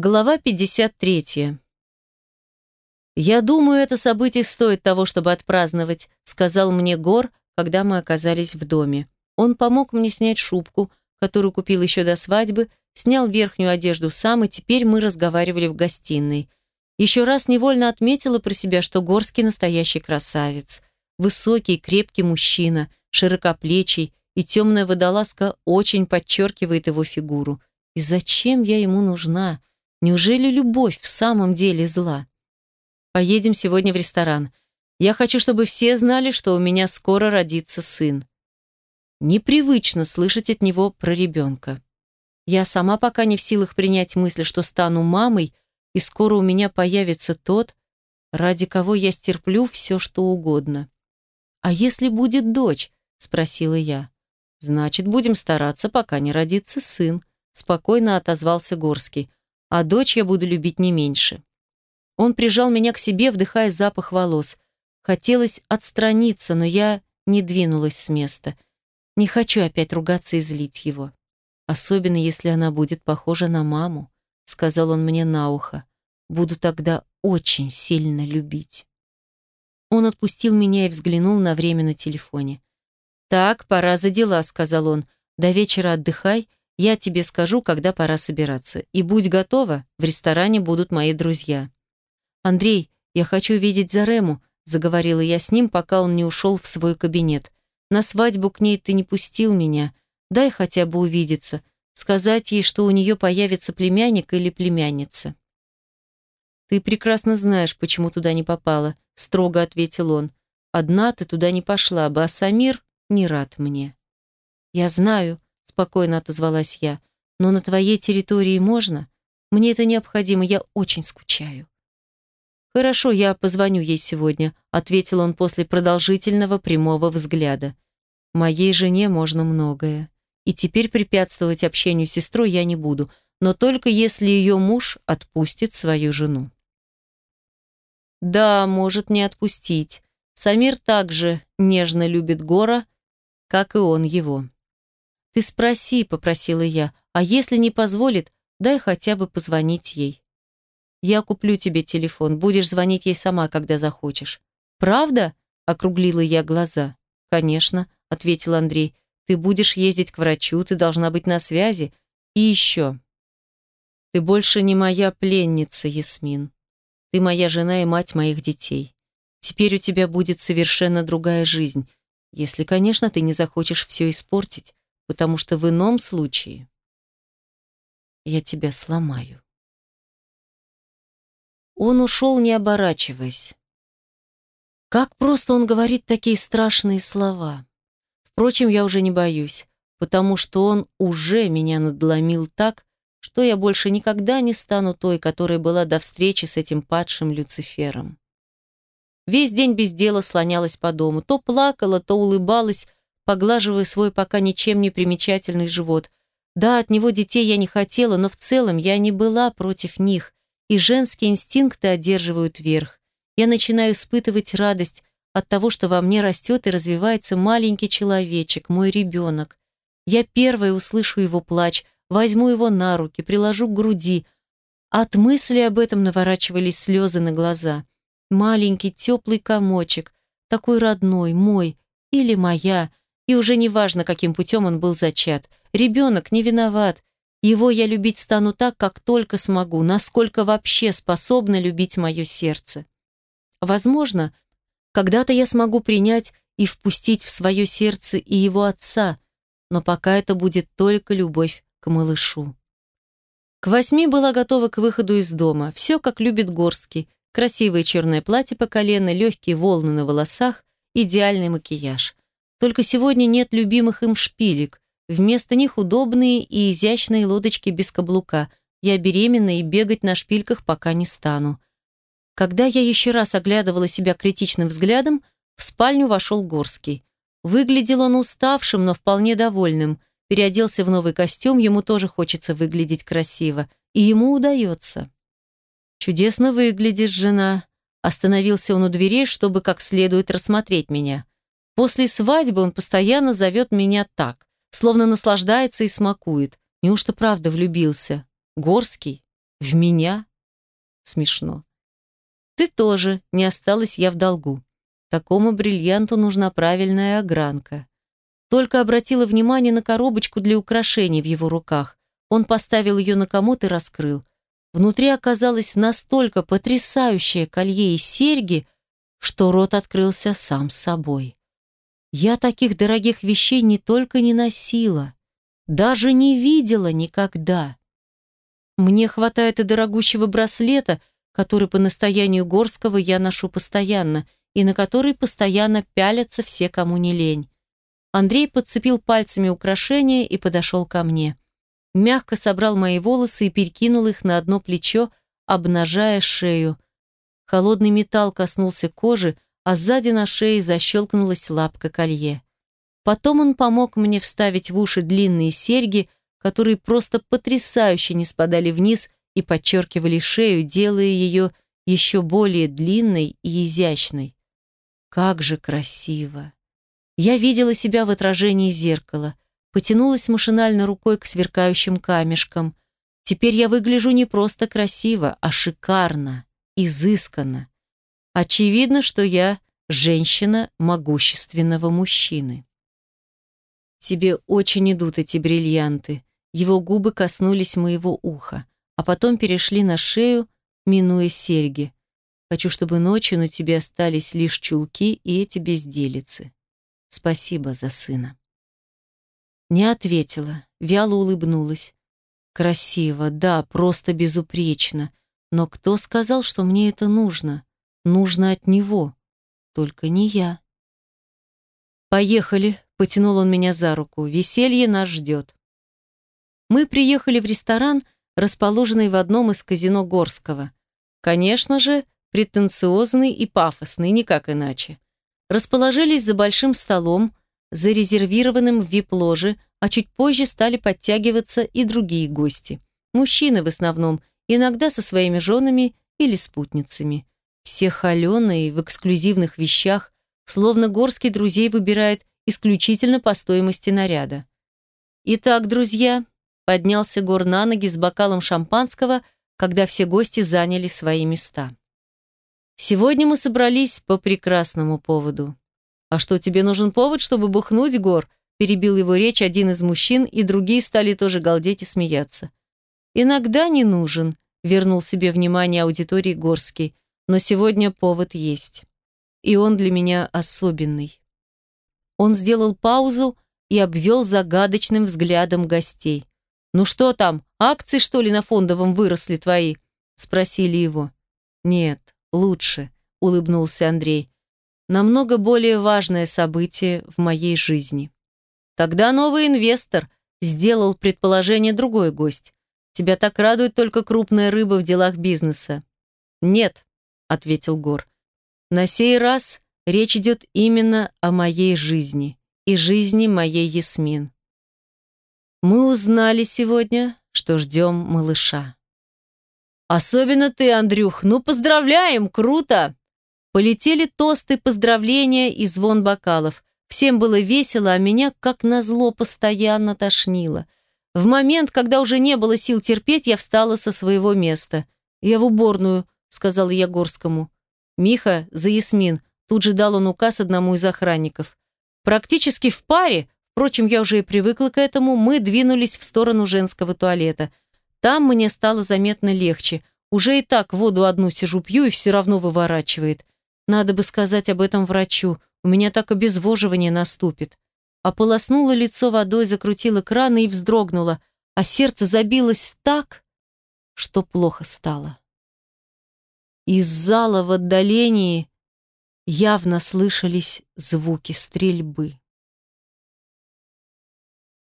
Глава 53. «Я думаю, это событие стоит того, чтобы отпраздновать», сказал мне Гор, когда мы оказались в доме. Он помог мне снять шубку, которую купил еще до свадьбы, снял верхнюю одежду сам, и теперь мы разговаривали в гостиной. Еще раз невольно отметила про себя, что Горский настоящий красавец. Высокий, крепкий мужчина, широкоплечий, и темная водолазка очень подчеркивает его фигуру. И зачем я ему нужна? Неужели любовь в самом деле зла? Поедем сегодня в ресторан. Я хочу, чтобы все знали, что у меня скоро родится сын. Непривычно слышать от него про ребенка. Я сама пока не в силах принять мысль, что стану мамой, и скоро у меня появится тот, ради кого я стерплю все, что угодно. «А если будет дочь?» – спросила я. «Значит, будем стараться, пока не родится сын», – спокойно отозвался Горский а дочь я буду любить не меньше. Он прижал меня к себе, вдыхая запах волос. Хотелось отстраниться, но я не двинулась с места. Не хочу опять ругаться и злить его. Особенно, если она будет похожа на маму, сказал он мне на ухо. Буду тогда очень сильно любить. Он отпустил меня и взглянул на время на телефоне. «Так, пора за дела», — сказал он. «До вечера отдыхай, я тебе скажу, когда пора собираться. И будь готова, в ресторане будут мои друзья. Андрей, я хочу видеть Зарему, заговорила я с ним, пока он не ушел в свой кабинет. На свадьбу к ней ты не пустил меня. Дай хотя бы увидеться, сказать ей, что у нее появится племянник или племянница. Ты прекрасно знаешь, почему туда не попала, строго ответил он. Одна ты туда не пошла бы, а Самир не рад мне. Я знаю, спокойно отозвалась я. Но на твоей территории можно? Мне это необходимо, я очень скучаю. Хорошо, я позвоню ей сегодня, ответил он после продолжительного прямого взгляда. Моей жене можно многое. И теперь препятствовать общению с сестрой я не буду, но только если ее муж отпустит свою жену. Да, может не отпустить. Самир также нежно любит Гора, как и он его. «Ты спроси», — попросила я, «а если не позволит, дай хотя бы позвонить ей». «Я куплю тебе телефон, будешь звонить ей сама, когда захочешь». «Правда?» — округлила я глаза. «Конечно», — ответил Андрей, «ты будешь ездить к врачу, ты должна быть на связи. И еще. Ты больше не моя пленница, Ясмин. Ты моя жена и мать моих детей. Теперь у тебя будет совершенно другая жизнь, если, конечно, ты не захочешь все испортить потому что в ином случае я тебя сломаю. Он ушел, не оборачиваясь. Как просто он говорит такие страшные слова. Впрочем, я уже не боюсь, потому что он уже меня надломил так, что я больше никогда не стану той, которая была до встречи с этим падшим Люцифером. Весь день без дела слонялась по дому, то плакала, то улыбалась, поглаживая свой пока ничем не примечательный живот. Да, от него детей я не хотела, но в целом я не была против них, и женские инстинкты одерживают верх. Я начинаю испытывать радость от того, что во мне растет и развивается маленький человечек, мой ребенок. Я первая услышу его плач, возьму его на руки, приложу к груди. От мысли об этом наворачивались слезы на глаза. Маленький теплый комочек, такой родной, мой или моя, и уже не важно, каким путем он был зачат. Ребенок не виноват. Его я любить стану так, как только смогу, насколько вообще способна любить мое сердце. Возможно, когда-то я смогу принять и впустить в свое сердце и его отца, но пока это будет только любовь к малышу. К восьми была готова к выходу из дома. Все, как любит Горский. Красивое черное платье по колено, легкие волны на волосах, идеальный макияж. Только сегодня нет любимых им шпилек. Вместо них удобные и изящные лодочки без каблука. Я беременна и бегать на шпильках пока не стану. Когда я еще раз оглядывала себя критичным взглядом, в спальню вошел Горский. Выглядел он уставшим, но вполне довольным. Переоделся в новый костюм, ему тоже хочется выглядеть красиво. И ему удается. «Чудесно выглядишь, жена». Остановился он у дверей, чтобы как следует рассмотреть меня. После свадьбы он постоянно зовет меня так, словно наслаждается и смакует. Неужто правда влюбился? Горский? В меня? Смешно. Ты тоже, не осталась я в долгу. Такому бриллианту нужна правильная огранка. Только обратила внимание на коробочку для украшений в его руках. Он поставил ее на комод и раскрыл. Внутри оказалось настолько потрясающее колье и серьги, что рот открылся сам собой. Я таких дорогих вещей не только не носила, даже не видела никогда. Мне хватает и дорогущего браслета, который по настоянию Горского я ношу постоянно, и на который постоянно пялятся все, кому не лень. Андрей подцепил пальцами украшения и подошел ко мне. Мягко собрал мои волосы и перекинул их на одно плечо, обнажая шею. Холодный металл коснулся кожи, а сзади на шее защелкнулась лапка колье. Потом он помог мне вставить в уши длинные серьги, которые просто потрясающе не спадали вниз и подчеркивали шею, делая ее еще более длинной и изящной. Как же красиво! Я видела себя в отражении зеркала, потянулась машинально рукой к сверкающим камешкам. Теперь я выгляжу не просто красиво, а шикарно, изысканно. Очевидно, что я женщина могущественного мужчины. Тебе очень идут эти бриллианты. Его губы коснулись моего уха, а потом перешли на шею, минуя серьги. Хочу, чтобы ночью на тебе остались лишь чулки и эти безделицы. Спасибо за сына. Не ответила, вяло улыбнулась. Красиво, да, просто безупречно. Но кто сказал, что мне это нужно? Нужно от него. Только не я. «Поехали», — потянул он меня за руку. «Веселье нас ждет». Мы приехали в ресторан, расположенный в одном из казино Горского. Конечно же, претенциозный и пафосный, никак иначе расположились за большим столом, зарезервированным в вип-ложе, а чуть позже стали подтягиваться и другие гости. Мужчины в основном, иногда со своими женами или спутницами. Все холеные, в эксклюзивных вещах, словно горский друзей выбирает исключительно по стоимости наряда. «Итак, друзья», — поднялся Гор на ноги с бокалом шампанского, когда все гости заняли свои места. Сегодня мы собрались по прекрасному поводу. А что, тебе нужен повод, чтобы бухнуть, Гор? Перебил его речь один из мужчин, и другие стали тоже галдеть и смеяться. Иногда не нужен, вернул себе внимание аудитории Горский, но сегодня повод есть. И он для меня особенный. Он сделал паузу и обвел загадочным взглядом гостей. «Ну что там, акции, что ли, на фондовом выросли твои?» – спросили его. «Нет, лучше», — улыбнулся Андрей. «Намного более важное событие в моей жизни». «Тогда новый инвестор», — сделал предположение другой гость. «Тебя так радует только крупная рыба в делах бизнеса». «Нет», — ответил Гор. «На сей раз речь идет именно о моей жизни и жизни моей Ясмин. Мы узнали сегодня, что ждем малыша». Особенно ты, Андрюх. Ну, поздравляем, круто. Полетели тосты, поздравления и звон бокалов. Всем было весело, а меня, как назло, постоянно тошнило. В момент, когда уже не было сил терпеть, я встала со своего места. «Я в уборную», — сказала я Горскому. «Миха, за Ясмин», — тут же дал он указ одному из охранников. Практически в паре, впрочем, я уже и привыкла к этому, мы двинулись в сторону женского туалета — там мне стало заметно легче. Уже и так воду одну сижу пью и все равно выворачивает. Надо бы сказать об этом врачу. У меня так обезвоживание наступит. Ополоснула лицо водой, закрутила краны и вздрогнула, а сердце забилось так, что плохо стало. Из зала в отдалении явно слышались звуки стрельбы.